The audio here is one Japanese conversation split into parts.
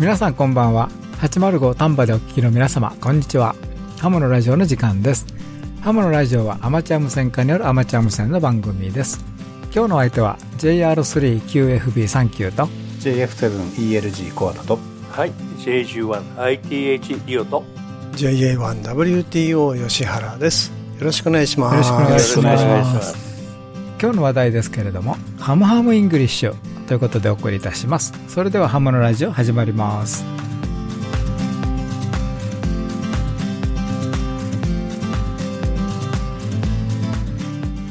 皆さんこんばんは。805丹波でお聞きの皆様こんにちは。ハムのラジオの時間です。ハムのラジオはアマチュア無線家によるアマチュア無線の番組です。今日の相手は JR3QFB39 と JF7ELG コアタとはい J11ITH リオと JA1WTO 吉原です。よろしくお願いします。よろしくお願いします。今日の話題ですけれどもハムハムイングリッシュということでお送りいたします。それではハムのラジオ始まります。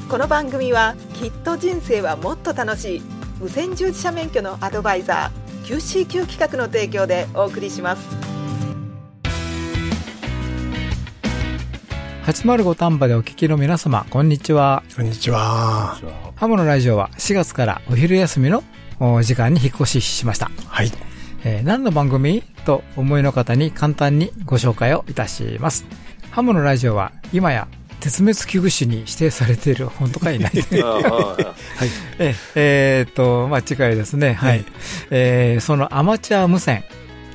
この番組はきっと人生はもっと楽しい無線従事者免許のアドバイザー QCQ 企画の提供でお送りします。805丹波でお聞きの皆様こんにちは。こんにちは。ハムのラジオは4月からお昼休みのお時間に引っ越ししましたはいえー何の番組と思いの方に簡単にご紹介をいたします。ハムのラジオは今や絶滅危惧種に指定されている、本当かいない。あああええーっと、まあ、近いですね。はい。えーそのアマチュア無線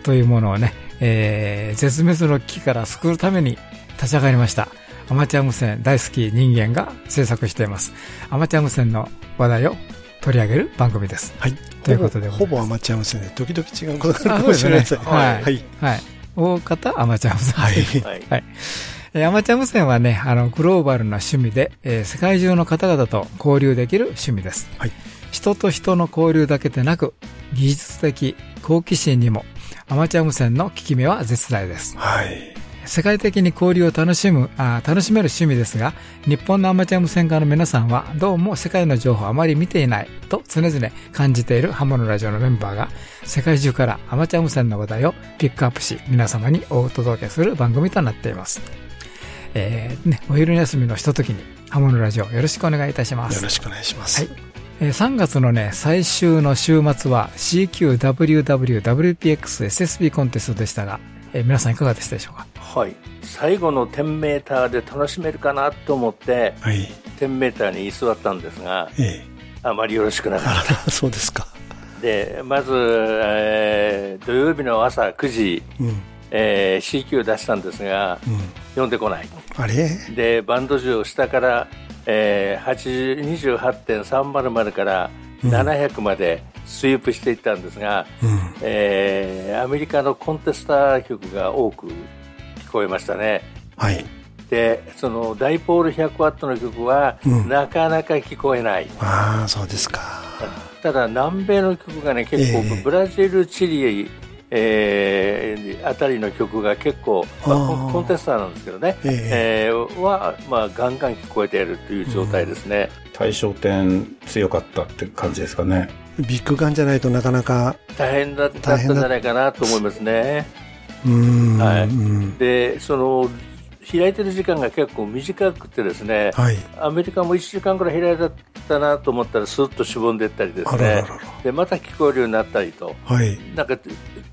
というものをね、えー絶滅の危機から救うために立ち上がりました。アマチュア無線大好き人間が制作しています。アマチュア無線の話題を取り上げる番組です。はいということでほぼアマチュア無線で時々違うことがあるかもしれないはいはいはい。大方アマチュア無線。はいはいアマチュア無線はね、あの、グローバルな趣味で、えー世界中の方々と交流できる趣味です。はい人と人の交流だけでなく、技術的好奇心にも、アマチュア無線の効き目は絶大です。はい世界的に交流を楽しむあー楽しめる趣味ですが、日本のアマチュア無線化の皆さんは、どうも世界の情報をあまり見ていないと常々感じているハモのラジオのメンバーが、世界中からアマチュア無線の話題をピックアップし、皆様にお届けする番組となっています。えーね、お昼休みのひとときに、ハモのラジオよろしくお願いいたしますよろ。しくお願いしますはいえー3月のね、最終の週末は CQWWWPXSSB コンテストでしたが、えー皆さんいかがでしたでしょうか？はい。最後の10メーターで楽しめるかなと思ってはい。10メーターに居座ったんですがええ。あまりよろしくなかっあらそうですか。たでまず、えー土曜日の朝9時、うん。えー CQ を出したんですがうん。呼んでこない。あれ？でバンド銃を下から、えー80 28.300から700までスイープしていったんですが、うん。えーアメリカのコンテスター曲が多く聞こえましたね。はい。でそのダイポール100ワットの曲は、うん。なかなか聞こえない。ああそうですか。ただ南米の曲がね結構、ええ。ブラジルチリえーあたりの曲が結構、まあコンテスターなんですけどね、ええ。ーは、まあ、ガンガン聞こえているという状態ですね、対象点強かったって感じですかね。ビッグガンじゃないとなかなか大変だったんじゃないかなと思いますね。うーんはい。うん。でその開いてる時間が結構短くてですね、はい。アメリカも1時間ぐらい開いてたなと思ったらスーッとしぼんでいったりですね。あらららら。でまた聞こえるようになったりと。はい。なんか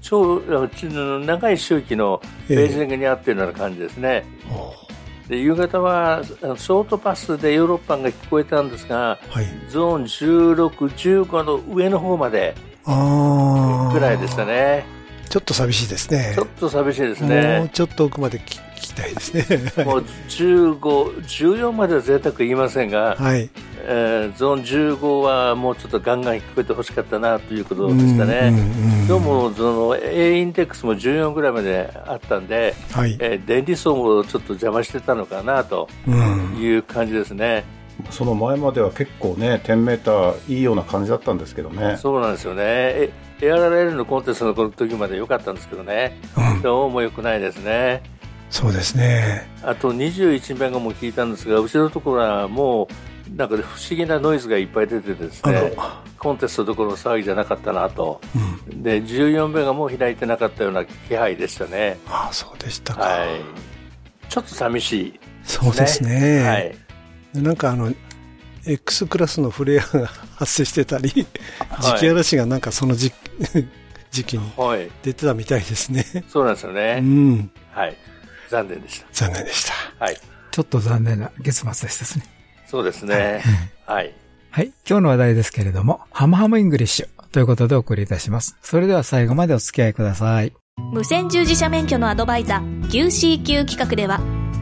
超長い周期のベーシングに合っているような感じですね、おで夕方はショートパスでヨーロッパが聞こえたんですがはい。ゾーン16、15の上の方までぐらいでしたねちょっと寂しいですね。ちょっと寂しいですもうねちょっと奥まで聞聞きたいですね。もう15、14までは贅沢言いませんが、はい。えーゾーン15はもうちょっとガンガン聞こえてほしかったなということでしたね。どうもその A インデックスも14ぐらいまであったんで、はい。えー電離層もちょっと邪魔してたのかなとうん。いう感じですね。その前までは結構ね10メーターいいような感じだったんですけどね。そうなんですよね。え ARRL のコンテストの時まで良かったんですけどね、うんどうも良くないですね。そうですねあと21メガも聞いたんですが、後ろのところはもうなんか不思議なノイズがいっぱい出てですあねら、コンテストどころの騒ぎじゃなかったなと。うんで14メガも開いてなかったような気配でしたね。ああそうでしたか、はい。ちょっと寂しい、そうですねはい。なんかあの X クラスのフレアが 発生してたり、はい磁気嵐がなんかその時 時期にはい。出てたみたいですね。そうなんですようね。ん。はい。残念でし残念でした。た。はい。ちょっと残念な月末でしたですね。そうですね。はい。はい。今日の話題ですけれども、ハムハムイングリッシュということでお送りいたします。それでは最後までお付き合いください。無線従事者免許のアドバイザー QCQ 企画では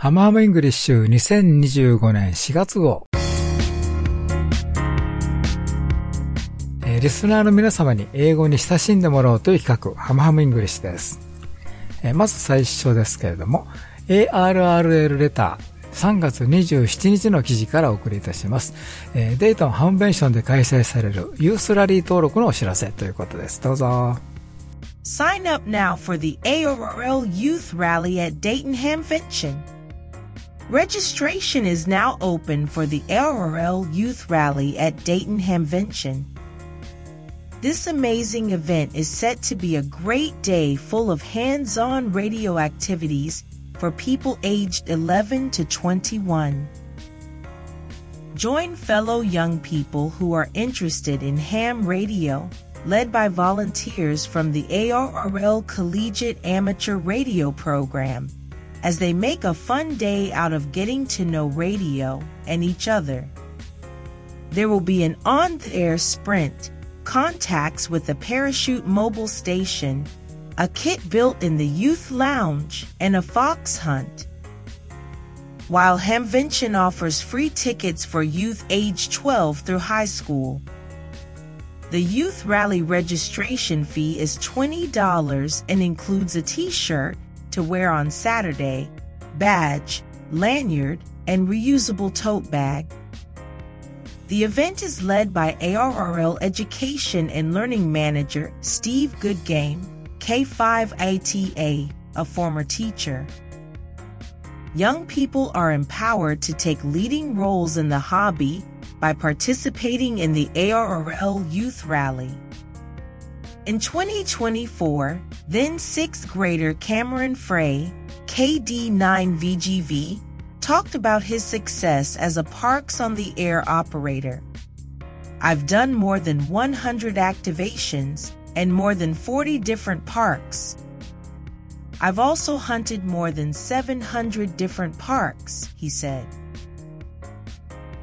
ハムハムイングリッシュ2025年4月号。えーリスナーの皆様に英語に親しんでもらおうという企画、ハムハムイングリッシュです。えーまず最初ですけれども、ARRL レター、3月27日の記事からお送りいたします。えーデイトンハムベンションで開催されるユースラリー登録のお知らせということです。どうぞ。Sign up now for the ARRL Youth Rally at Dayton Hamvention. Registration is now open for the ARRL Youth Rally at Dayton Hamvention. This amazing event is set to be a great day full of hands-on radio activities for people aged 11 to 21. Join fellow young people who are interested in ham radio, led by volunteers from the ARRL Collegiate Amateur Radio Program, as they make a fun day out of getting to know radio and each other. There will be an on-air sprint, contacts with the Parachute Mobile Station, a kit built in the Youth Lounge, and a fox hunt. While Hamvention offers free tickets for youth age 12 through high school, the Youth Rally registration fee is $20 and includes a t shirt to wear on Saturday, badge, lanyard, and reusable tote bag. The event is led by ARRL Education and Learning Manager Steve Goodgame, K5ATA, a former teacher. Young people are empowered to take leading roles in the hobby by participating in the ARRL Youth Rally. In 2024, then sixth grader Cameron Frey, KD9VGV, talked about his success as a Parks on the Air operator. I've done more than 100 activations and more than 40 different parks. I've also hunted more than 700 different parks, he said.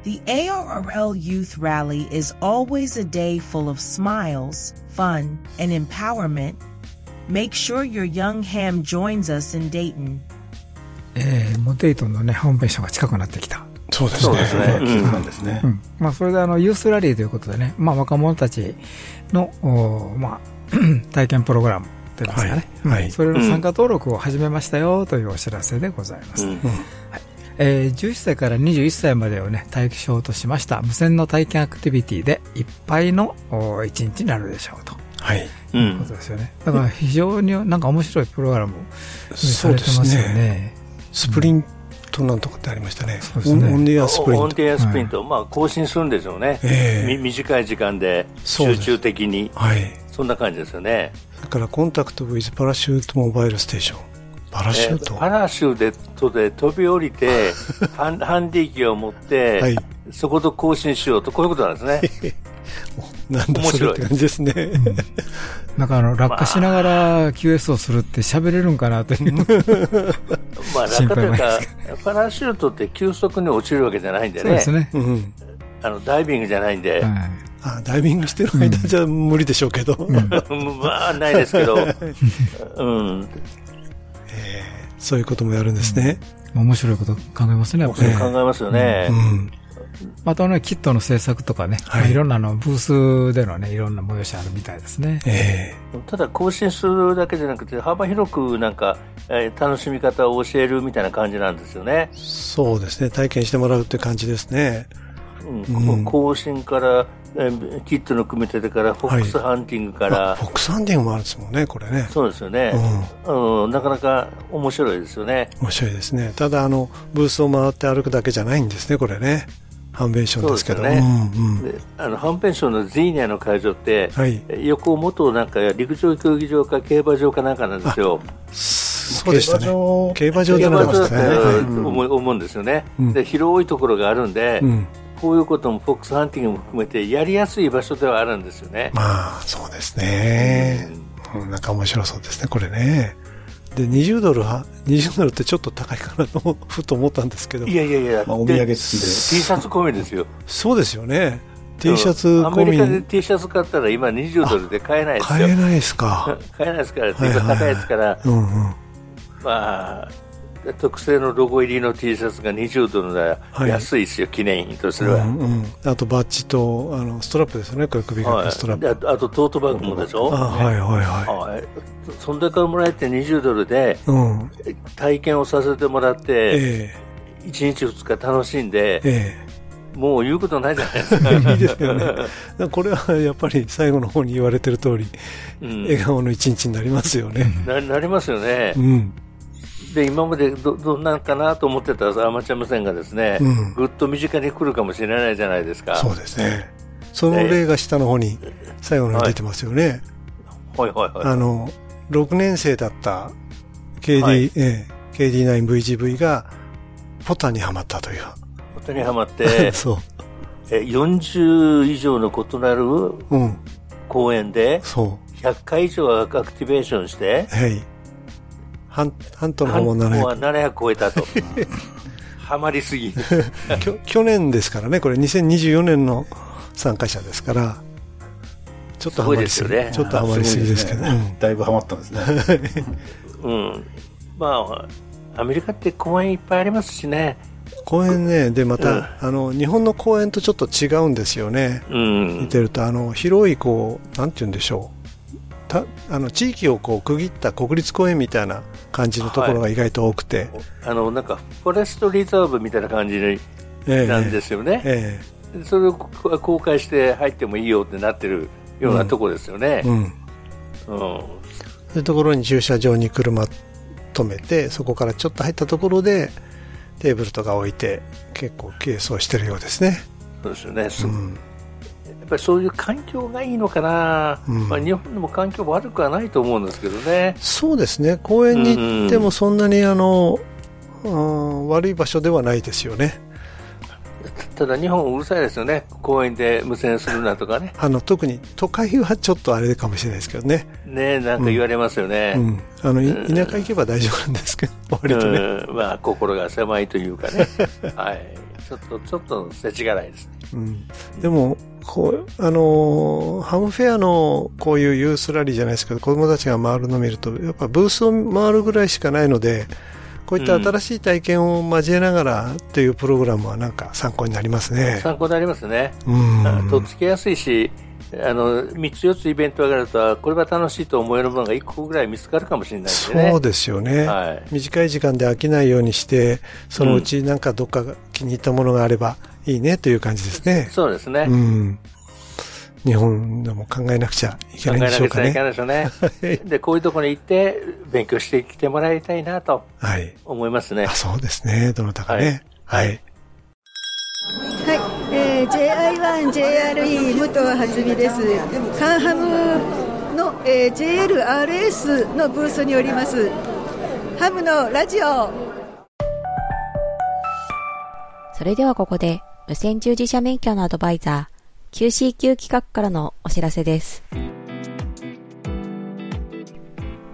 The ARRL Youth Rally is always a day full of smiles, fun, and empowerment. Make sure your young ham joins us in Dayton. えー、もうデイトンのね、ホームページが近くなってきた。そうですね。そうですね。まあ、それであの、ユースラリーということでね、まあ、若者たちの、おーまあ、体験プログラムといいますかね。はいはいうんそれの参加登録を始めましたよというお知らせでございます。うんえー11歳から21歳までをね、対象としました無線の体験アクティビティでいっぱいのお一日になるでしょうと。はい。ういうこんとですよね。だから非常になんか面白いプログラムさそうでれてますすよね。ね。スプリントなんとかってありましたね。そうですねオンオンエアスプリント。 On the Air スプリント、まあ交信するんでしょうね、ええみ短い時間で集中的にはい。そんな感じですよね、それからコンタクト with パラシュートモバイルステーション。パラシュート、えーパラシュートで飛び降りて ハンハンディ機を持って、はい。そこと交信しようとこういうことなんですね。なんだそれって感じですね。なんかあの、落下しながら QS をするって喋れるんかなという。まあ心落下というかパラシュートって急速に落ちるわけじゃないんでね。そうですね。うん。あのダイビングじゃないんで、はい。あダイビングしてる間じゃ無理でしょうけど。まあないですけど、うん、そういうこともやるんですね。面白いこと考えますね、やっぱり。考えますよね、うん。またね、キットの制作とかね、はいまあいろんなあのブースでのね、いろんな催しあるみたいですね。えただ更新するだけじゃなくて幅広くなんか、えー楽しみ方を教えるみたいな感じなんですよね、えそうですね。体験してもらうって感じですね。うんうん更新から、えーキットの組み立てからフォックスハンティングから、あフォックスハンディングもあるんですもんね、これね。そうですよね、うんなかなか面白いですよね。面白いですね。ただ、あの、ブースを回って歩くだけじゃないんですね、これね。ハンベンションですけど。ねうんうんであのハンペンションのゼーニャの会場って、はい。横元なんか陸上競技場か競馬場かなんかなんですよ。そうでしたね。ね。競馬場でなかったですね。思うんですよね、うんで。広いところがあるんで、うん。こういうこともフォックスハンティングも含めてやりやすい場所ではあるんですよね。まあ、そうですね。うんなんか面白そうですね、これね。で、20ドルは、20ドルってちょっと高いかなと、ふと思ったんですけどい。やいやいや、まあ、お土で産 T 付きで。シャツ込みですよ。そうですよね。T シャツうんアメ込リカでみ、T シャツ買ったら今20ドルで買えないですよ。買えないですか。買えないですから、はいはい今高いですから、うんうん。まあ、特製のロゴ入りの T シャツが20ドルならはい安いですよ、記念品とすれば。うんうん、あとバッジとあのストラップですよね、これ首掛けストラップ。はい、であとトートバッグもでしょ、あはいはいははい、そんだけもらえて20ドルでい。うん。体験をさせてもらって、え1日2日楽しんでえ、えもう言うことないじゃないですか。え いいですよね。これはやっぱり最後の方に言われてる通り、うん笑顔の一日になりますよね。ななりますよねう。ん。で、今までどどんなんかなと思ってたアマチュア無線がですね、うんぐっと身近に来るかもしれないじゃないですか。そうですね。その例が下の方に最後に出てますよね。はいはいはい。あの、6年生だった KD、はいええ KD9VGV がポタンにはまったという。本当にハマって、そう。え40以上の異なるうん。公演でそう。100回以上アクティベーションして、はい。ハンハントの方もハンコは700。700超えたと。ハマりすぎ。去年ですからね、これ2024年の参加者ですから、ちょっとハマりすぎ、すごいですよねちょっとハマりすぎですけど、あねだいぶハマったんですね。うん。まあ、アメリカって公園いっぱいありますしね。公園ね、で、また、あの、日本の公園とちょっと違うんですよね。うん。見てると、あの、広い、こう、なんて言うんでしょう。たあの地域をこう区切った国立公園みたいな感じのところが意外と多くて、あの、なんか、フォレストリザーブみたいな感じええなんですよね。えそれをこ公開して入ってもいいよってなってるようなとこですよねえ。うん、うん。そういうところに駐車場に車止めてそこからちょっと入ったところでテーブルとか置いて結構ケースをしてるようですね、そうですよね。すうん、ぱりそういう環境がいいのかな、うんまあ、日本でも環境悪くはないと思うんですけどね。そうですね公園に行ってもそんなにあの、うん悪い場所ではないですよねただ日本うるさいですよね。公園で無線するなとかね。あの特に都会はちょっとあれかもしれないですけどね、ねなんか言われますよね。うん、あのいうん田舎行けば大丈夫なんですけど割とね、うんまあ心が狭いというかね。はい。ちょっと、ちょっと世知辛いですね。うん、でもこう、あのーハムフェアのこういうユースラリーじゃないですけど子供たちが回るのを見るとやっぱブースを回るぐらいしかないのでこういった新しい体験を交えながらっていうプログラムはなんか参考になりますね。参考になりますね。うんあとっつきやすいし、あの、3つ4つイベントがあると、これは楽しいと思えるものが1個ぐらい見つかるかもしれないですね。そうですよね、はい短い時間で飽きないようにしてそのうちなんかどっかが気に入ったものがあればいいねという感じですね。そうですね。うん、日本でも考えなくちゃいけ考ないんでしょうかえなきゃいけないね。でしょうね。で、こういうところに行って、勉強してきてもらいたいなとはい思いますねあ。そうですね、どなたかね。ははいい。はい、えー、JI1、JRE 武藤初美です。カンハムの、えー、JLRS のブースにおります。ハムのラジオ。それではここで、無線従事者免許のアドバイザー、QCQ 企画からのお知らせです。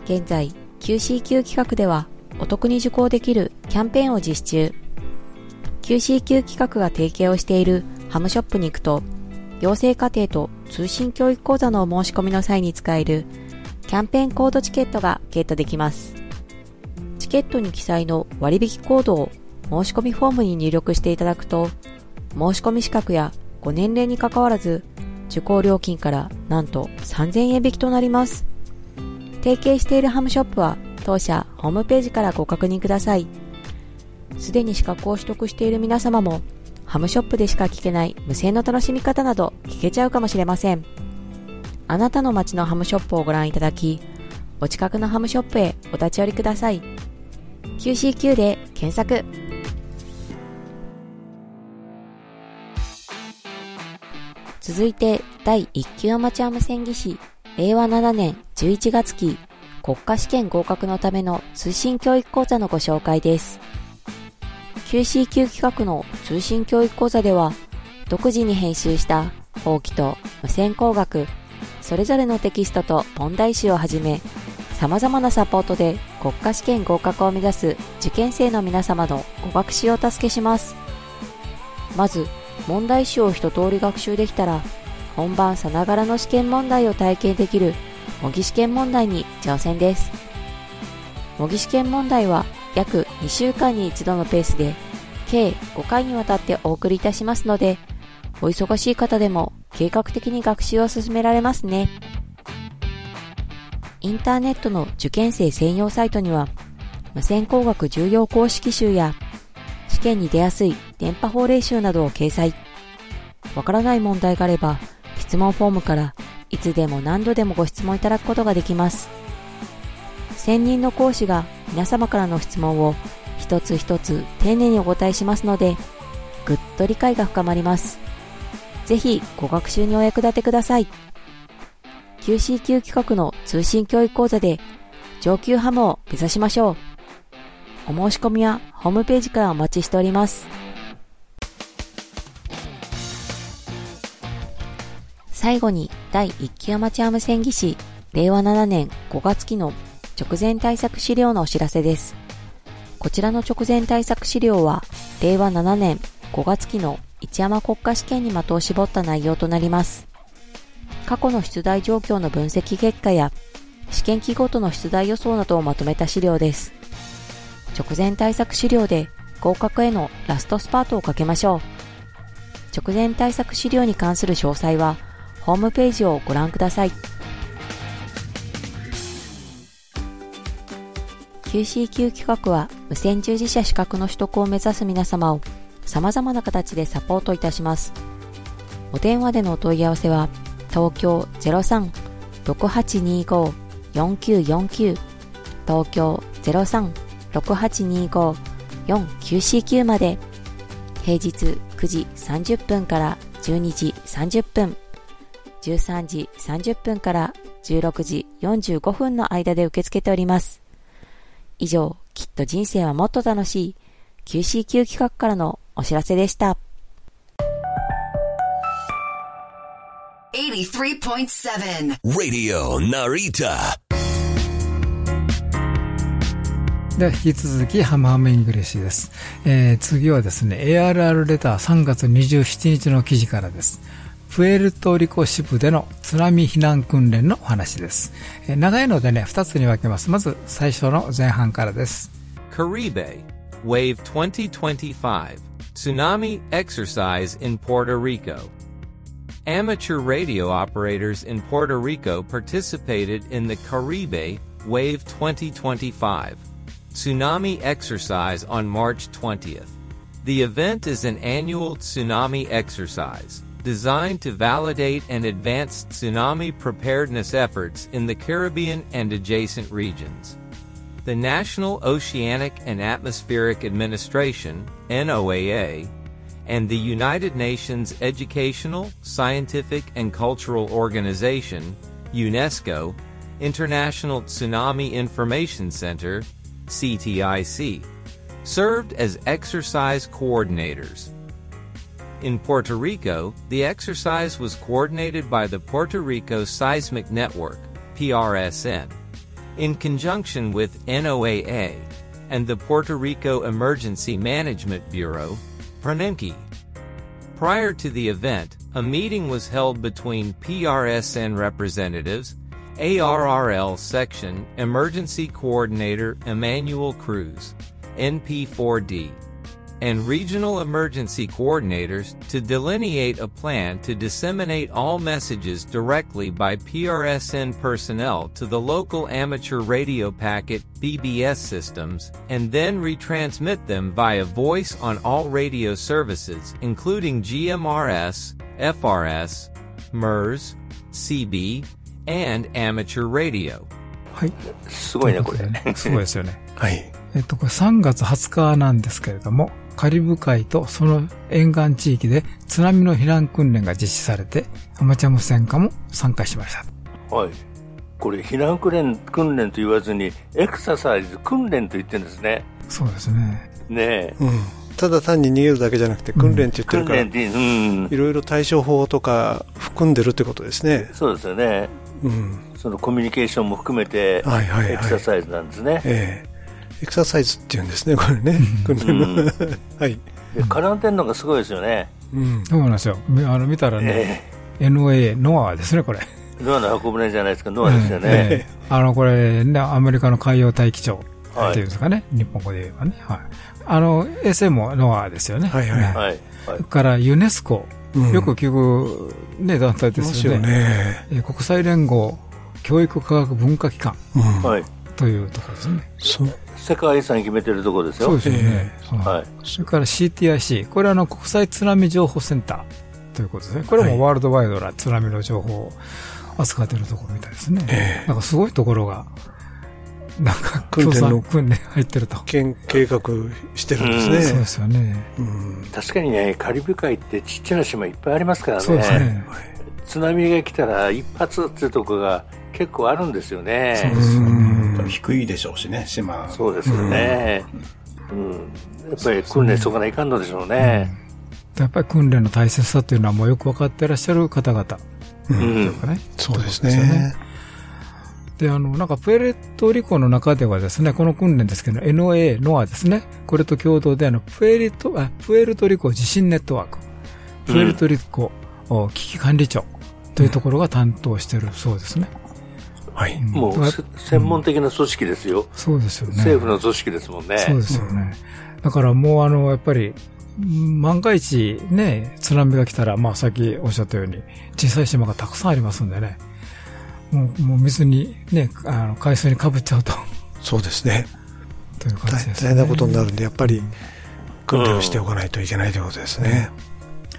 現在、QCQ 企画では、お得に受講できるキャンペーンを実施中。QCQ 企画が提携をしているハムショップに行くと、養成課程と通信教育講座のお申し込みの際に使えるキャンペーンコードチケットがゲットできます。チケットに記載の割引コードを申し込みフォームに入力していただくと、申し込み資格やご年齢にかかわらず、受講料金からなんと3000円引きとなります。提携しているハムショップは当社ホームページからご確認ください。すでに資格を取得している皆様も、ハムショップでしか聞けない無線の楽しみ方など聞けちゃうかもしれません。あなたの街のハムショップをご覧いただき、お近くのハムショップへお立ち寄りください。QCQ で検索。続いて、第1級アマチュア無線技師、令和7年11月期、国家試験合格のための通信教育講座のご紹介です。QC 級企画の通信教育講座では、独自に編集した法規と無線工学、それぞれのテキストと問題集をはじめ、様々なサポートで国家試験合格を目指す受験生の皆様のご学習をお助けします。まず、問題集を一通り学習できたら、本番さながらの試験問題を体験できる模擬試験問題に挑戦です。模擬試験問題は約2週間に一度のペースで、計5回にわたってお送りいたしますので、お忙しい方でも計画的に学習を進められますね。インターネットの受験生専用サイトには、無線工学重要公式集や、験に出やすい電波法令集などを掲載。わからない問題があれば、質問フォームからいつでも何度でもご質問いただくことができます。専任の講師が皆様からの質問を一つ一つ丁寧にお答えしますので、ぐっと理解が深まります。ぜひご学習にお役立てください。QCQ 企画の通信教育講座で上級ハムを目指しましょう。お申し込みはホームページからお待ちしております。最後に第1期アマチュア無線技師令和7年5月期の直前対策資料のお知らせです。こちらの直前対策資料は令和7年5月期の一山国家試験に的を絞った内容となります。過去の出題状況の分析結果や試験期ごとの出題予想などをまとめた資料です。直前対策資料で合格へのラストスパートをかけましょう。直前対策資料に関する詳細はホームページをご覧ください。QCQ 企画は無線従事者資格の取得を目指す皆様を様々な形でサポートいたします。お電話でのお問い合わせは東京03-6825-4949東京03 03-6825-4949まで平日9時30分から12時30分13時30分から16時45分の間で受け付けております。以上、きっと人生はもっと楽しい QCQ 企画からのお知らせでした。83.7 Radio Narita では引き続きハムハム English です、えー、次はですね ARR レター3月27日の記事からですプエルトリコ支部での津波避難訓練のお話です、えー、長いのでね2つに分けますまず最初の前半からです Caribe Wave 2025 Tsunami Exercise in Puerto Rico Amateur radio operators in Puerto Rico participated in the Caribe Wave 2025 tsunami exercise on March 20th. The event is an annual tsunami exercise designed to validate and advance tsunami preparedness efforts in the Caribbean and adjacent regions. The National Oceanic and Atmospheric Administration, NOAA, and the United Nations Educational, Scientific and Cultural Organization, UNESCO, International Tsunami Information Center, CTIC, served as exercise coordinators. In Puerto Rico, the exercise was coordinated by the Puerto Rico Seismic Network, PRSN, in conjunction with NOAA and the Puerto Rico Emergency Management Bureau, Pranenki. Prior to the event, a meeting was held between PRSN representatives, ARRL Section Emergency Coordinator Emmanuel Cruz, NP4D, and regional emergency coordinators to delineate a plan to disseminate all messages directly by PRSN personnel to the local amateur radio packet BBS systems and then retransmit them via voice on all radio services including GMRS, FRS, MERS, CB, and amateur radio. はい。すごいね、これ。すごいですよね。はい。えっと、これ3月20日なんですけれども、カリブ海とその沿岸地域で津波の避難訓練が実施されて、アマチュア無線化も参加しました。はい。これ、避難訓練訓練と言わずに、エクササイズ、訓練と言ってるんですね。そうですね。ねえ。うん。ただ単に逃げるだけじゃなくて、訓練って言ってるから、うん、いろいろ対処法とか含んでるってことですね。そうですよね。うん。そのコミュニケーションも含めて、はいはいはい、エクササイズなんですね。ええエクササイズっていうんですね、これね。はい。絡んでるのがすごいですよね。うん。そうなんですよ。あの、見たらね、NOA、ノアですね、これ。ノアの箱舟じゃないですか、ノアですよね。あの、これ、ね、アメリカの海洋大気庁っていうんですかね、日本語で言えばね。はい。あの、衛星もノアですよね。はいはい。はい。からユネスコ。よく聞く、ね、団体ですよね。ね国際連合教育科学文化機関。はい。というところですね。そう。世界遺産決めてるところですよ。そうですね。はい。それから CTIC。これはあの、国際津波情報センターということですね。これもワールドワイドな津波の情報を扱ってるところみたいですね。なんかすごいところがなんか訓練の訓練入ってると。計画してるんですね。そうですよね、確かにね、カリブ海ってちっちゃな島いっぱいありますからね。そうですね。津波が来たら一発っていうところが結構あるんですよね。そうですよね。低いでしょうしね、島。そうですよね。うん。やっぱり訓練しとかないかんのでしょうね。やっぱり訓練の大切さというのはもうよく分かってらっしゃる方々。うん。そうですね。で、あの、なんか、プエルトリコの中ではですね、この訓練ですけど、NOA、ノアですね、これと共同で、あの、プエルト、あ、プエルトリコ地震ネットワーク、プエルトリコ、うん、危機管理庁というところが担当しているそうですね。はい。もう、専門的な組織ですよ。そうですよね。政府の組織ですもんね。そうですよね。だからもう、あの、やっぱり、万が一ね、津波が来たら、まあさっきおっしゃったように、小さい島がたくさんありますんでね、もうもう水にね、あの海水にかぶっちゃうと。そうですね。という感じです、ね、大変なことになるんで、やっぱり訓練をしておかないといけないということですね。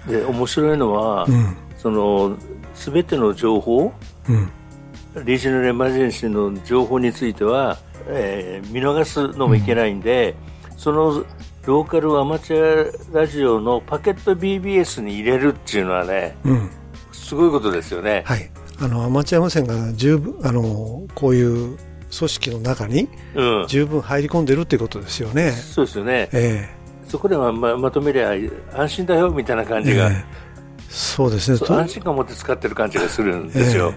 うん、で、面白いのは、うん、その、すべての情報、うん、リージナルエマージェンシーの情報については、えー、見逃すのもいけないんで、そのローカルアマチュアラジオのパケット BBS に入れるっていうのはね、すごいことですよね。はい。あのアマチュア無線が十分あのこういう組織の中に十分入り込んでるっていうことですよね。うん、そうですよね。えー、そこでままとめりゃ安心だよみたいな感じが、えー、そうですね安心感を持って使ってる感じがするんですよ。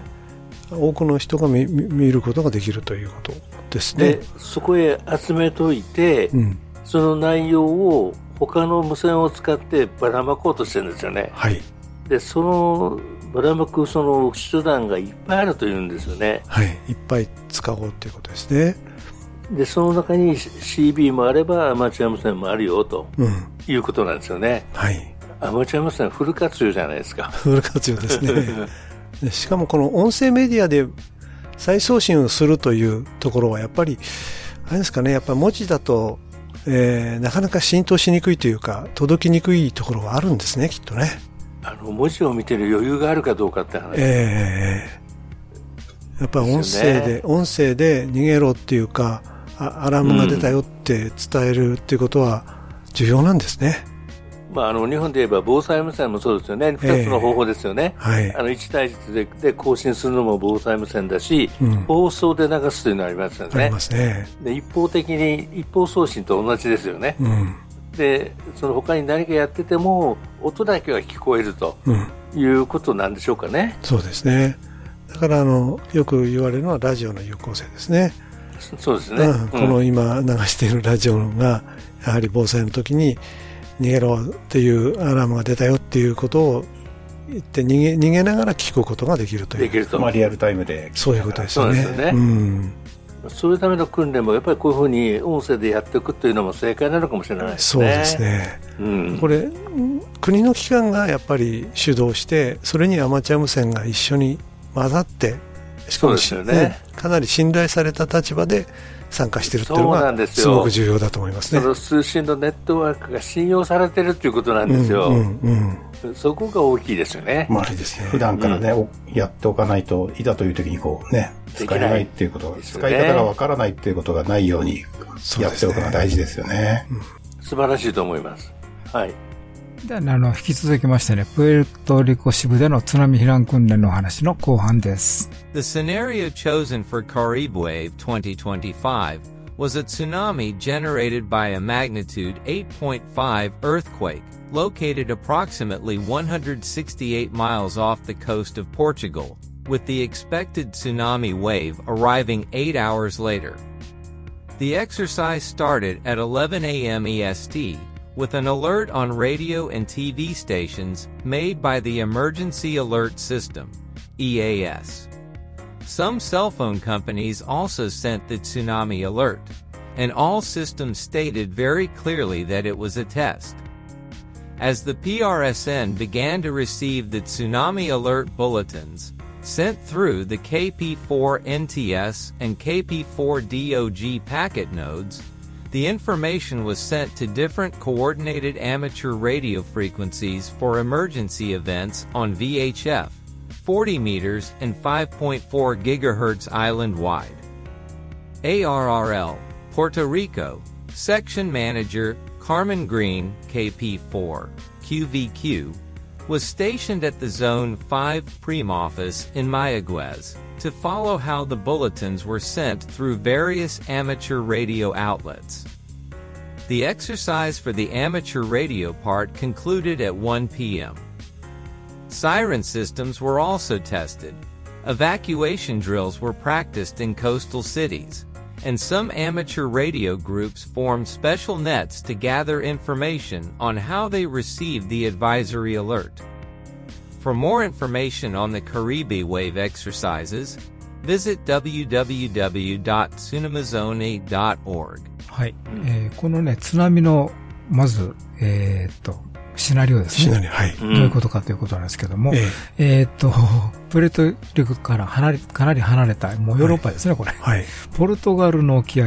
えー、多くの人が見見ることができるということですね。でそこへ集めといて、うん、その内容を他の無線を使ってばらまこうとしてるんですよね。はい、でそのばらまくその手段がいっぱいあるというんですよね。はい、いっぱい使おうということですね。で、その中に CB もあればアマチュア無線もあるよと、うん、いうことなんですよね。はい。アマチュア無線フル活用じゃないですか。フル活用ですね。しかもこの音声メディアで再送信をするというところはやっぱり、あれですかね、やっぱり文字だと、えー、なかなか浸透しにくいというか、届きにくいところはあるんですね、きっとね。あの文字を見てる余裕があるかどうかって話、えー、やっぱり音声で、ね、音声で逃げろっていうかアラームが出たよって伝えるっていうことは重要なんですね。うん、まあ、あの日本で言えば防災無線もそうですよね、2つの方法ですよね、えーはい、あの1対1でで更新するのも防災無線だし、うん、放送で流すというのはありますよね、ありますね。で一方的に一方送信と同じですよね。うんでその他に何かやってても音だけは聞こえると、いうことなんでしょうかね。そうですねだからあのよく言われるのはラジオの有効性ですね。そうですね、うん、この今流しているラジオがやはり防災の時に逃げろっていうアラームが出たよっていうことを言って逃げ逃げながら聞くことができるという。できると。まあリアルタイムで。そういうことですね。そうですよね。うんそういうための訓練もやっぱりこういうふうに音声でやっていくというのも正解なのかもしれないですね。そうですね。うん、これ国の機関がやっぱり主導してそれにアマチュア無線が一緒に混ざってしかもね、ね、かなり信頼された立場で参加しているというのがすごく重要だと思いますね。その通信のネットワークが信用されてるということなんですよ。うんうんうん、そこが大きいですよね。まあ、ですね。普段からね、うん、やっておかないといざという時にこうね、使えないっていうこと、ね、使い方がわからないっていうことがないようにやっておくのが大事ですよね。素晴らしいと思います。はい。で、あの、引き続きましてね、プエルトリコ支部での津波避難訓練の話の後半です。The scenario chosen for Caribe Wave 2025 was a tsunami generated by a magnitude 8.5 earthquake located approximately 168 miles off the coast of Portugal, with the expected tsunami wave arriving eight hours later. The exercise started at 11 a.m. EST with an alert on radio and TV stations made by the Emergency Alert System, EAS. Some cell phone companies also sent the tsunami alert, and all systems stated very clearly that it was a test. As the PRSN began to receive the tsunami alert bulletins, sent through the KP4 NTS and KP4 DOG packet nodes, the information was sent to different coordinated amateur radio frequencies for emergency events on VHF, 40 meters and 5.4 gigahertz island-wide. ARRL, Puerto Rico, Section Manager Carmen Green, KP4, QVQ, was stationed at the Zone 5 Prem office in Mayaguez to follow how the bulletins were sent through various amateur radio outlets. The exercise for the amateur radio part concluded at 1 p.m. Siren systems were also tested. Evacuation drills were practiced in coastal cities, and some amateur radio groups formed special nets to gather information on how they received the advisory alert. For more information on the Caribe Wave exercises, visit www.tsunamizone.org はい、えー、このね、津波の、まず、えー、っと、 シナリオですね。シナリオ、はい。どういうことかということなんですけども、ええー、っと、プレートリコから離れ、かなり離れた、もうヨーロッパですね、はい、これ。はい。ポルトガルの沖合、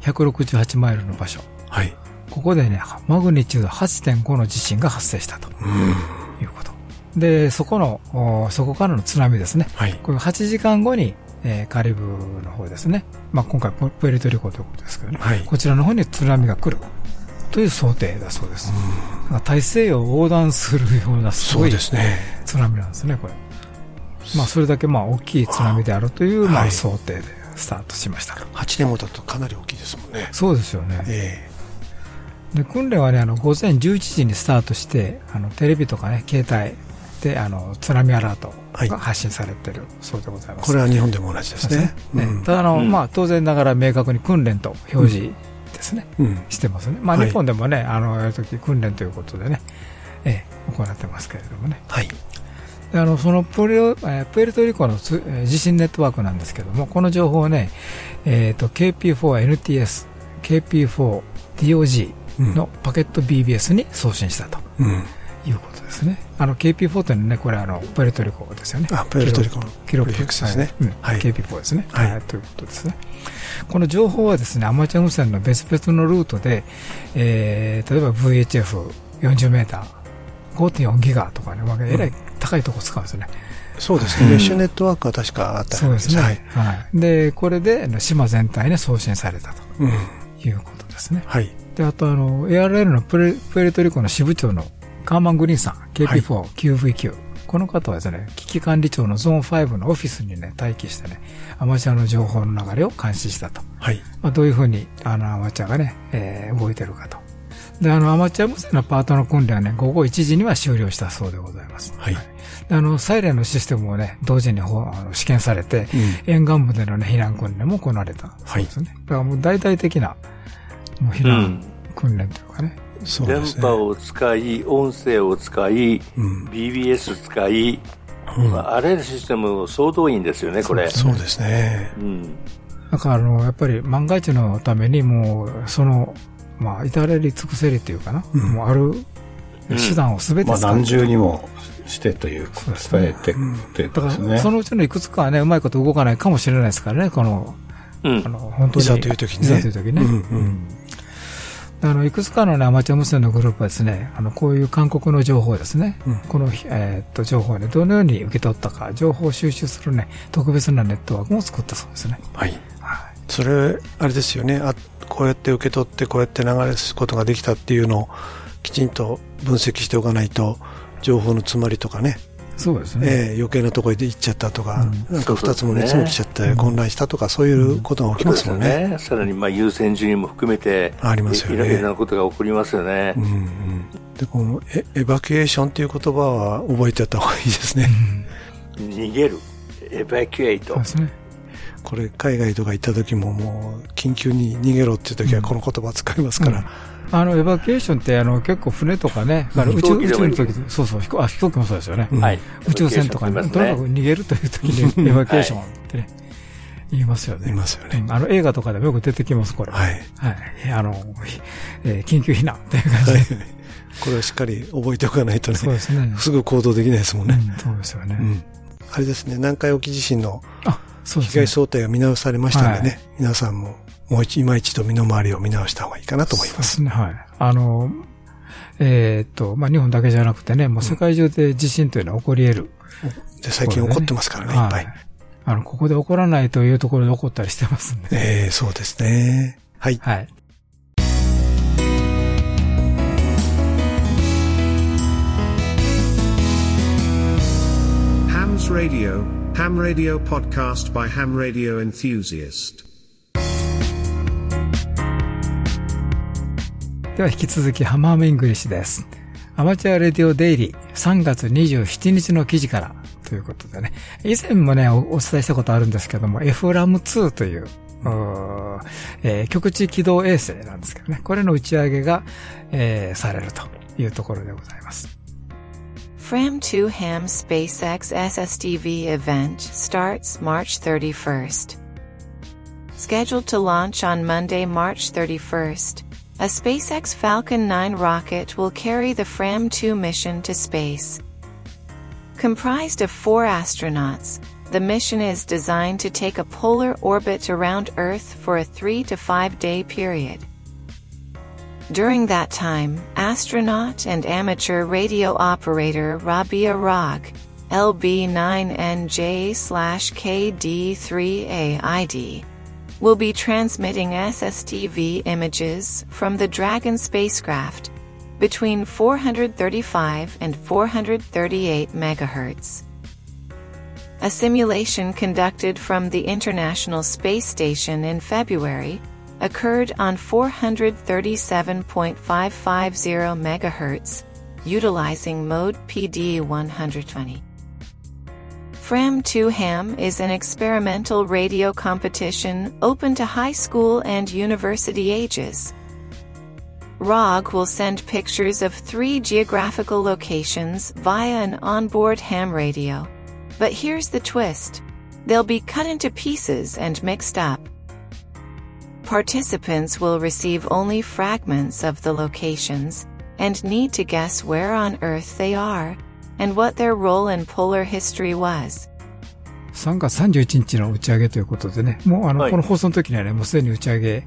168マイルの場所。はい。ここでね、マグニチュード8.5の地震が発生したと。うん。いうこと。で、そこの、そこからの津波ですね。はい。これ8時間後に、えー、カリブの方ですね。まあ、今回プエルトリコということですけどね。はい。こちらの方に津波が来る。という想定だそうです。うん、大西洋を横断するようなすごい津波なんですね、これ。まあ、それだけまあ大きい津波であるという、まあ、想定でスタートしました。8年後だとかなり大きいですもんね。そうですよね。えー、で訓練はね、あの午前11時にスタートして、あのテレビとかね、携帯、であの津波アラートが発信されてるそうでございます、これは日本でも同じですね。ねただあの、まあ、当然ながら明確に訓練と表示ですね、してますね。まあ、日本でもね、あのやるとき訓練ということでね、え行ってますけれどもね。はいあのそのプエプエルトリコの地震ネットワークなんですけども、この情報をね、えーと、KP4NTS、KP4DOG のパケット BBS に送信したと。うんいうことですね。あの KP4 というのはね、これあのプエルトリコですよね。あ、プエルトリコの記録ですね。はい、KP4 ですね、はい。ということですね。この情報はですね、アマチュア無線の別々のルートで、えー、例えば VHF40 メーター、5.4ギガとかね、まあ、えらい高いところ使うんですね。そうですね、メッシュネットワークは確かあったそうですね。はい。はい、で、これで島全体に送信されたということですね。はい。で、あとあの、ARL のプエルトリコの支部長のカーマン・グリーンさん、KP4、はい。この方はですね、危機管理庁のゾーン5のオフィスにね、待機してね、アマチュアの情報の流れを監視したと。はい。まあ、どういうふうに、あの、アマチュアがね、えー、動いてるかと。で、あの、アマチュア無線のパートの訓練はね、午後1時には終了したそうでございます。はい。あの、サイレンのシステムをね、同時にあの試験されて、うん、沿岸部でのね、避難訓練も行われたそうですね。はい、だからもう大々的な、もう避難訓練というかね、ね、電波を使い、音声を使い、うん、BBS 使い、うん、まあ、あらゆるシステム総動員ですよね、これ。そうですね。うん。だから、あの、やっぱり万が一のためにもう、その、まあ、至れり尽くせりというかな、うん、もうある手段をすべて使って、まあ、何重にもしてという伝えてってだからそのうちのいくつかはね、うまいこと動かないかもしれないですからね、この、うん、あの、本当に。いざという時にね。いざという時ね。うん、うんあの、いくつかのね、アマチュア無線のグループはですね、あの、こういう韓国の情報ですね、うん、この、えー、っと、情報をね、どのように受け取ったか、情報を収集するね、特別なネットワークも作ったそうですね。はい。はい。それ、あれですよねあ、こうやって受け取って、こうやって流れすことができたっていうのをきちんと分析しておかないと、情報の詰まりとかね、そうですね、えー、余計なところで行っちゃったとか、うん、なんか2つも熱も来ちゃって混乱したとか、そういうことが起きますもんね。ねさらにまあ優先順位も含めて、ありますよね。いろいろなことが起こりますよね。うんうん、でこのエエバキュエーションという言葉は覚えておいた方がいいですね。逃げる、エバキュエイト。ね、これ海外とか行った時ももう緊急に逃げろっていう時はこの言葉使いますから。うんあのエバキュエーションってあの結構船とかね、宇宙宇宙の時そうそう飛行あ飛行機もそうですよね、はい、宇宙船とかね、とにかく逃げるという時に エバキュエーションってね、言いますよね。言いますよね。あの映画とかでもよく出てきます、これ。はい。はい。あの、えー、緊急避難っていう感じで。これはしっかり覚えておかないとね。そうですね。すぐ行動できないですもんね。そうですよね。うん。あれですね、南海沖地震の被害想定が見直されましたんでね、皆さんももう今一度身の回りを見直した方がいいかなと思います。そうですね、はい。あの、えー、っと、まあ、日本だけじゃなくてね、もう世界中で地震というのは起こり得る。で、最近起こってますからね、いっぱい。あの、ここで起こらないというところで起こったりしてますんで。ええー、そうですね。はい。はい。Ham's Radio, Ham Radio Podcast by Ham Radio Enthusiast. では引き続きハムハム English です。アマチュアレディオデイリー3月27日の記事からということでね、以前もねお、お伝えしたことあるんですけども、f ラム2という、えー、局地軌道衛星なんですけどね、これの打ち上げが、えー、されるというところでございます。FRAM2 HAM SpaceX SSTV event starts March 31st. Scheduled to launch on Monday, March 31st. A SpaceX Falcon 9 rocket will carry the FRAM-2 mission to space. Comprised of four astronauts, the mission is designed to take a polar orbit around Earth for a three to five day period. During that time, astronaut and amateur radio operator Rabia Rag, LB9NJ-KD3AID, will be transmitting SSTV images from the Dragon spacecraft between 435 and 438 MHz. A simulation conducted from the International Space Station in February occurred on 437.550 MHz, utilizing mode PD 120. FRAM2 HAM is an experimental radio competition open to high school and university ages. ROG will send pictures of three geographical locations via an onboard ham radio. But here's the twist. They'll be cut into pieces and mixed up. Participants will receive only fragments of the locations and need to guess where on Earth they are and what their role in polar history was. 3月31日の打ち上げということでね、もうあの、はい、この放送の時にはね、もうすでに打ち上げ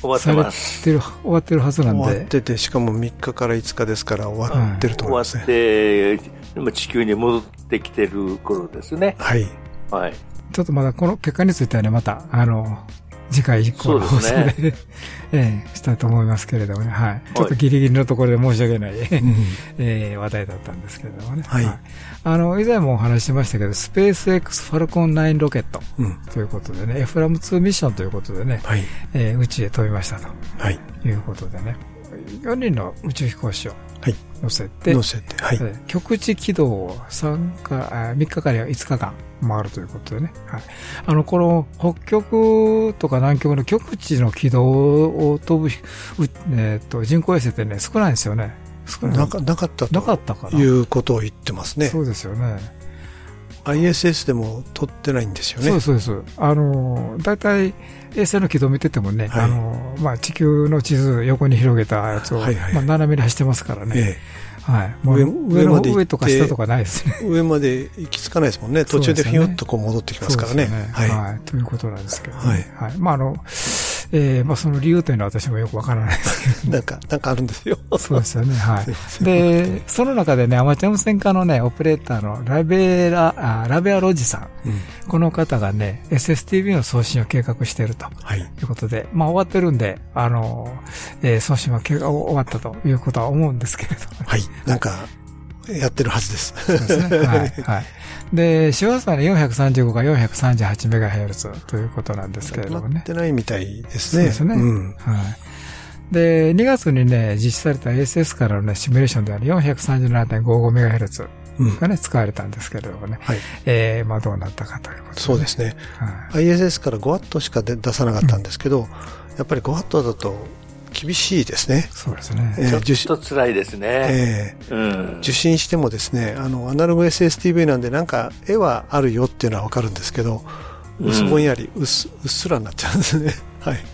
終わってます。終わってるはずなんで。終わってて、しかも3日から5日ですから終わってると思いますね。終わって、地球に戻ってきてる頃ですね。はい。はい。ちょっとまだこの結果についてはね、また、あの、次回以降の放送で、ね、ええしたいと思いますけれどもね、はい。ちょっとギリギリのところで申し訳ない、えー、話題だったんですけれどもね。はい。はい、あの、以前もお話ししましたけど、スペース X ファルコン9ロケットということでね、エフラム2ミッションということでね、はい、えー、宇宙へ飛びましたと。はい。いうことでね、4人の宇宙飛行士を乗せて、乗せて、はい。極地軌道を3か、3日から5日間回るということでね。はい。あの、この北極とか南極の極地の軌道を飛ぶ、えっ、ー、と、人工衛星ってね、少ないんですよね。少ない。なかなかったなかったかな。いうことを言ってますね。そうですよね。ISS でも撮ってないんですよね。そうそうです。あの、大体、衛星の軌道を見ててもね、はい、あの、まあ、地球の地図横に広げたやつを、はいはい、まあ、斜めに走ってますからね。ええ、はい。もう上上上とか下とかないですね。上まで行き着かないですもんね。途中でフィヨッとこう戻ってきますからね。ねはい、はい。ということなんですけど、ね、はい。はい。まあ、あの、えー、まあその理由というのは私もよくわからないですけど。なんか、なんかあるんですよ。そうですよね。はい。で、その中でね、アマチュア無線化のね、オペレーターのラベラ、あラベアロジさん。うん、この方がね、SSTV の送信を計画していると。はい。いうことで、まあ終わってるんで、あの、えー、送信は終わったということは思うんですけれど、はい。なんか、やってるはずです。そうですね。はい。はい。で、周波数はね、435か 438MHz ということなんですけれどもね。ってないみたいですね。そうですね。うん。はい。で、2月にね、実施された ASS からのね、シミュレーションである 437.55MHz がね、使われたんですけれどもね。はい。えー、まあどうなったかということで、そうですね。はい。ISS から 5W しか出さなかったんですけど、やっぱり 5W だと厳しいですね。そうですね。えー、ちょっと辛いですね。えー、うん、受信してもですね、あの、アナログ SSTV なんでなんか絵はあるよっていうのはわかるんですけど、薄ぼんやり、うっす、うっすらになっちゃうんですね。はい。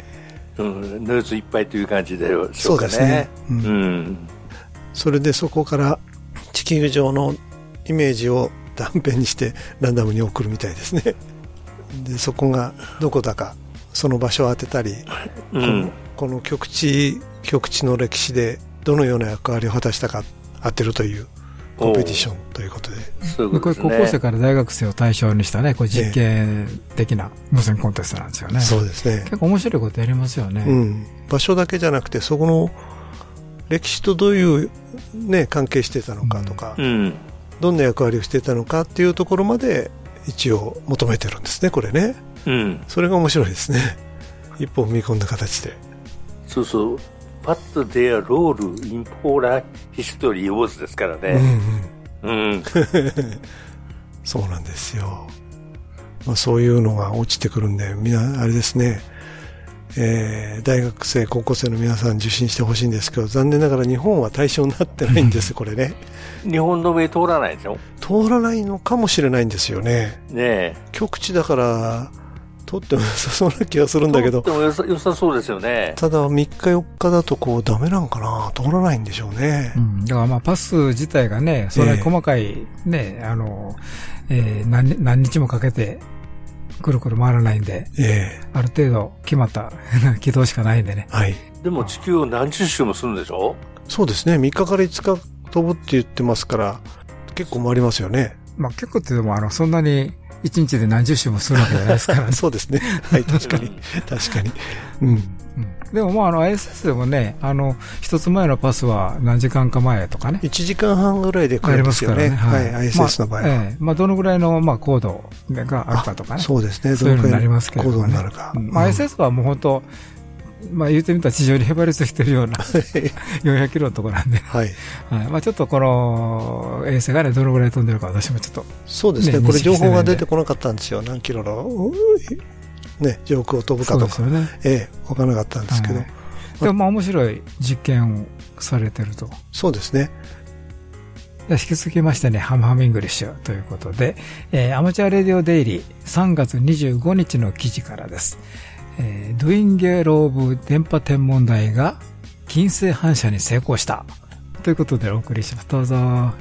うん、ヌーツいっぱいという感じでしょうかね。そうですね。うん。うん、それでそこから地球上のイメージを断片にしてランダムに送るみたいですね。で、そこがどこだか、その場所を当てたり、うん、この局地局地の歴史でどのような役割を果たしたか当てるというコンペティションということで。うこれ高校生から大学生を対象にしたね、これ実験的な無線コンテストなんですよね。そうですね。結構面白いことやりますよね。うん。場所だけじゃなくて、そこの歴史とどういうね、関係してたのかとか、うん、どんな役割をしてたのかっていうところまで一応求めてるんですね、これね。うん。それが面白いですね。一歩踏み込んだ形で。そうそう。What their role in Polar History was ですからね。うん、うん。うん、そうなんですよ。まあ、そういうのが落ちてくるんで、みんな、あれですね、えー、大学生、高校生の皆さん受診してほしいんですけど、残念ながら日本は対象になってないんです、これね。日本の上通らないでしょ？通らないのかもしれないんですよね。ねえ。極地だから、取っても良さそうな気がするんだけど。取っても良さ良さそうですよね。ただ、3日4日だとこう、ダメなんかな通らないんでしょうね。うん。だからまあ、パス自体がね、それ細かいね、えー、あの、えー、何、何日もかけて、くるくる回らないんで、えー、ある程度決まった 軌道しかないんでね。はい。でも地球を何十周もするんでしょ？そうですね。3日から5日飛ぶって言ってますから、結構回りますよね。まあ結構ってでも、あの、そんなに一日で何十周もするわけじゃないですから、ね、そうですね。はい、確かに。確かに。うん。うん、でもまあ、あの、ISS でもね、あの、一つ前のパスは何時間か前とかね。1時間半ぐらいで来れますからね。はい、はい、ISS の場合は。まあ、ええまあ、どのぐらいの、まあ、コードがあるかとかね。そうですね。そういうのになりますけど、ね。コードになるか。まあ、ISS はもう本当、まあ言ってみたら地上にへばりついてるような400キロのところなんで、はい。はい。まあちょっとこの衛星がね、どのぐらい飛んでるか私もちょっと、ね、そうですね。これ情報が出てこなかったんですよ。何キロの、ね、上空を飛ぶかとか。ね。ええ、わからなかったんですけど。はい、でもまあ面白い実験をされてると。そうですね。引き続きましてね、ハムハム English ということで、えー、 Amateur Radio Daily 3月25日の記事からです。えー、ドゥインゲローブ電波天文台が金星反射に成功したということでお送りします。どうぞ。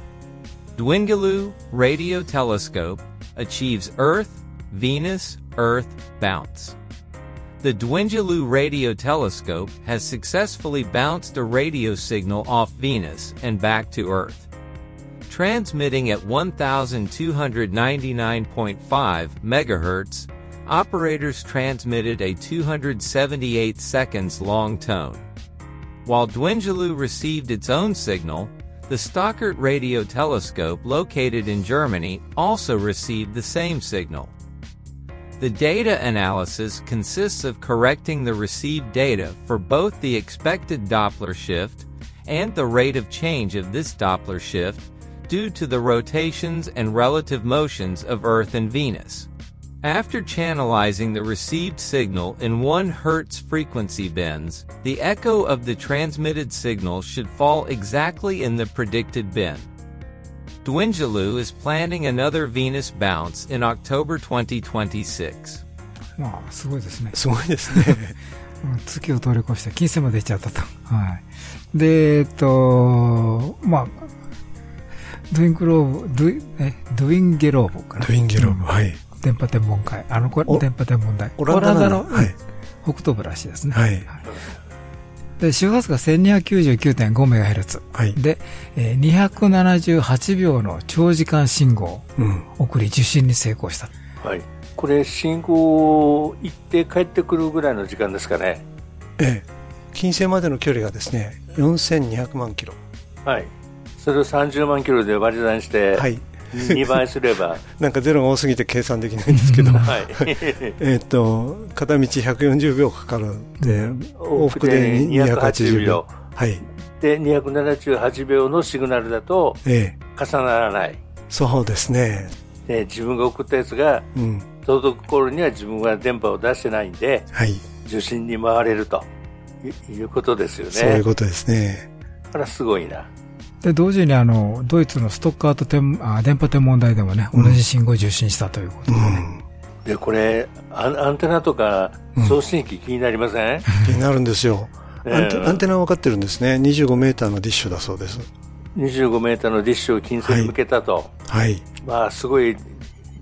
Dwingaloo Radio Telescope achieves Earth, Venus, Earth bounce. The Dwingaloo Radio Telescope has successfully bounced a radio signal off Venus and back to Earth. Transmitting at 1299.5 megahertz, operators transmitted a 278 seconds long tone. While Dwingeloo received its own signal, the Stockert radio telescope located in Germany also received the same signal. The data analysis consists of correcting the received data for both the expected Doppler shift and the rate of change of this Doppler shift due to the rotations and relative motions of Earth and Venus. After channelizing the received signal in 1 Hz frequency bends, the echo of the transmitted signal should fall exactly in the predicted bend. Dwingeloo is planning another Venus bounce in October 2026. まあ、すごいですね。すごいですね。月を通り越して金星まで行っちゃったと。はい。で、えっと、まあ、ドゥイングローブ、ドゥイ、え、ドゥインゲローブかな。ドゥインゲローブ、はい。 電波天文会。あの、これ、電波天文台。オランダの、はい。北東部らしいですね。はい。で、周波数が 1299.5MHz、はい、で、えー、278秒の長時間信号を送り受信に成功した。はい。これ、信号行って帰ってくるぐらいの時間ですかね。ええ。金星までの距離がですね、4200万キロ。はい。それを30万キロで割り算して、はい。2倍すれば。なんかゼロが多すぎて計算できないんですけど、はい、えっと片道140秒かかるで往復で280秒。はい。で278秒のシグナルだと重ならない、ええ、そうですね。で自分が送ったやつが届く頃には自分が電波を出してないんで、はい、受信に回れるということですよね。そういうことですね。あらすごいなで、同時にあの、ドイツのストッカート天あ電波天文台でもね、同じ信号を受信したということでね。で、これア、アンテナとか送信機気になりません、気になるんですよ。アンテアンテナは分かってるんですね。25メーターのディッシュだそうです。25メーターのディッシュを金星に向けたと。はい。まあ、すごい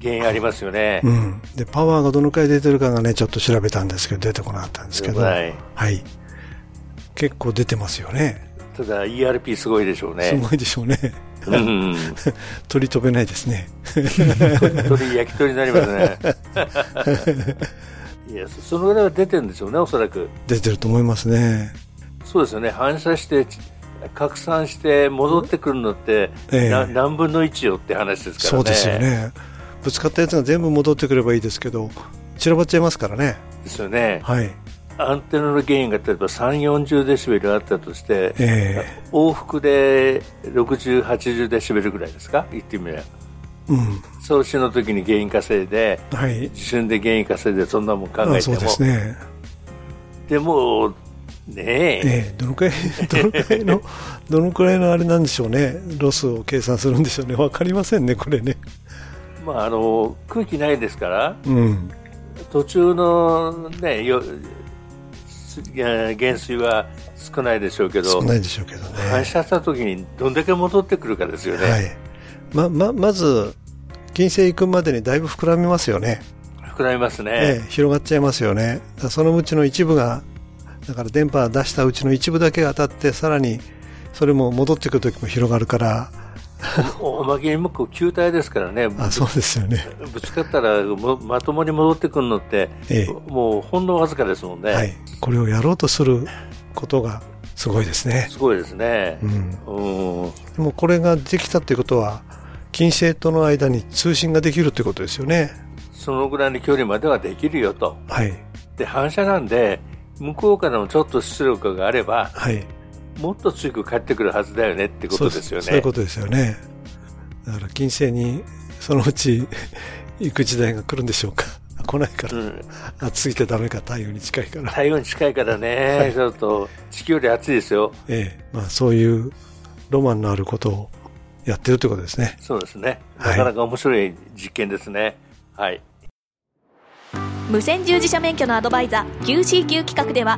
原因ありますよね。うん。で、パワーがどのくらい出てるかがね、ちょっと調べたんですけど、出てこなかったんですけど。はい。はい。結構出てますよね。ただ ERP すごいでしょうね。すごいでしょうね。うん、鳥飛べないですね。鳥焼き鳥になりますね。いや、そのぐらいは出てるんでしょうね、おそらく。出てると思いますね。そうですよね、反射して、拡散して戻ってくるのって、えー、何分の1よって話ですからね。そうですよね。ぶつかったやつが全部戻ってくればいいですけど、散らばっちゃいますからね。ですよね。はい。アンテナのゲインが例えば3、40デシベルあったとして、えー、往復で60、80デシベルぐらいですか、言ってみれば。うん、送信の時に原因稼いで、はい、自瞬で原因稼いでそんなもん考えても、でね、でも、ねえ、えー、どのくらい、どのくらいの、どのくらいのあれなんでしょうね、ロスを計算するんでしょうね、分かりませんね、これね。まあ、あの空気ないですから、うん、途中の、ね、よ減水は少ないでしょうけど、少ないでしょうけどね。反射した時にどんだけ戻ってくるかですよね。はい。ま、ま、まず、金星行くまでにだいぶ膨らみますよね。膨らみますね。ええ、広がっちゃいますよね。そのうちの一部が、だから電波出したうちの一部だけが当たって、さらにそれも戻ってくる時も広がるから、おまけに向こう球体ですからね、あそうですよね。ぶつかったらまともに戻ってくるのって、ええ、もうほんのわずかですもんね、はい、これをやろうとすることがすごいですね。すごいですね、うん、でもこれができたということは、金星との間に通信ができるということですよね。そのぐらいの距離まではできるよと。はい、で反射なんで向こうからもちょっと出力があれば、はい、もっと強く帰ってくるはずだよねってことですよね。そういうことですよね。だから金星にそのうち行く時代が来るんでしょうか。来ないから、うん、暑すぎてダメか、太陽に近いから。太陽に近いからね、はい、ちょっと地球より暑いですよ。ええ、まあそういうロマンのあることをやってるということですね。そうですね。なかなか面白い実験ですね。はい。無線従事者免許のアドバイザー QCQ 企画では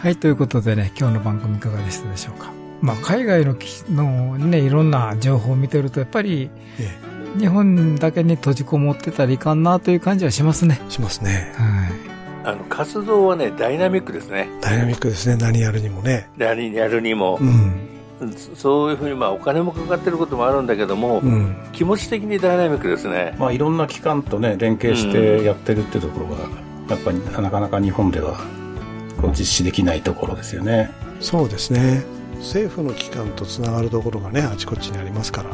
はい、ということでね、今日の番組いかがでしたでしょうか？まあ、海外ののね、いろんな情報を見てると、やっぱり、ええ、日本だけに閉じこもってたらいかんなという感じはしますね。しますね。はい。あの、活動はね、ダイナミックですね。ダイナミックですね、何やるにもね。何やるにも。うん。そういうふうに、まあ、お金もかかってることもあるんだけども、うん、気持ち的にダイナミックですね。まあ、いろんな機関とね、連携してやってるってところが、やっぱりなかなか日本では実施できないところですよね。そうですね。政府の機関とつながるところがね、あちこちにありますから、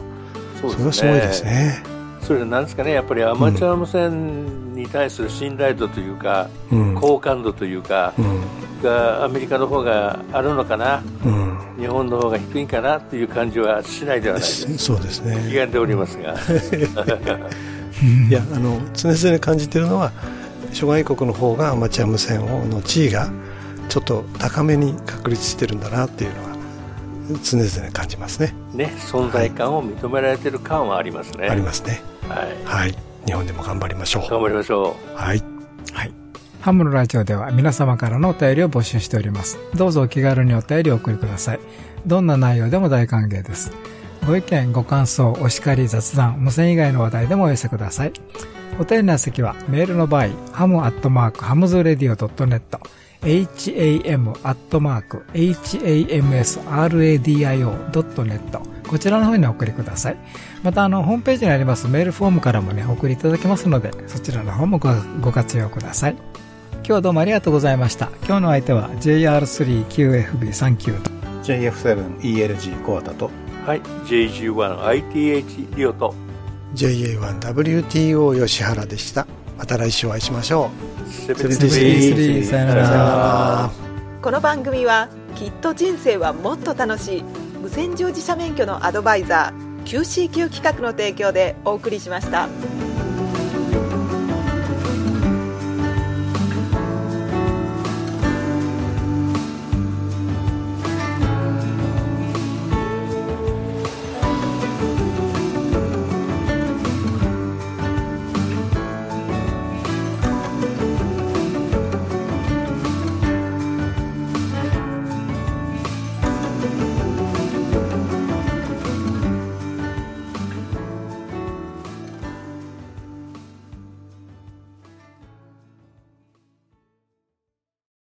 そ,、ね、それはすごいですね。それなんですかね、やっぱりアマチュア無線に対する信頼度というか、うん、好感度というか、うん、がアメリカの方があるのかな、うん、日本の方が低いかなという感じはしないではないです。そうですね。気がんでおりますが。いや、あの常々感じているのは。諸外国の方がアマチュア無線の地位がちょっと高めに確立してるんだなっていうのは常々感じますね。ね存在感を認められてる感はありますね、ありますね。はい、はい、日本でも頑張りましょう。頑張りましょう。はい、はい。ハムのラジオでは皆様からのお便りを募集しております。どうぞお気軽にお便りをお送りください。どんな内容でも大歓迎です。ご意見、ご感想、お叱り、雑談、無線以外の話題でもお寄せください。お便りの宛先はメールの場合、ハムアットマークハムズレディオ .net ham アットマーク hamsradio.net こちらの方にお送りください。また、あの、ホームページにありますメールフォームからもね、お送りいただけますので、そちらの方もご活用ください。今日はどうもありがとうございました。今日の相手は JR3QFB39 と JF7ELG コアタとはい JG1ITH リオと JA1WTO 吉原でしたまた来週お会いしましょう。セブンティさよなら。この番組はきっと人生はもっと楽しい。無線乗自社免許のアドバイザー QCQ 企画の提供でお送りしました。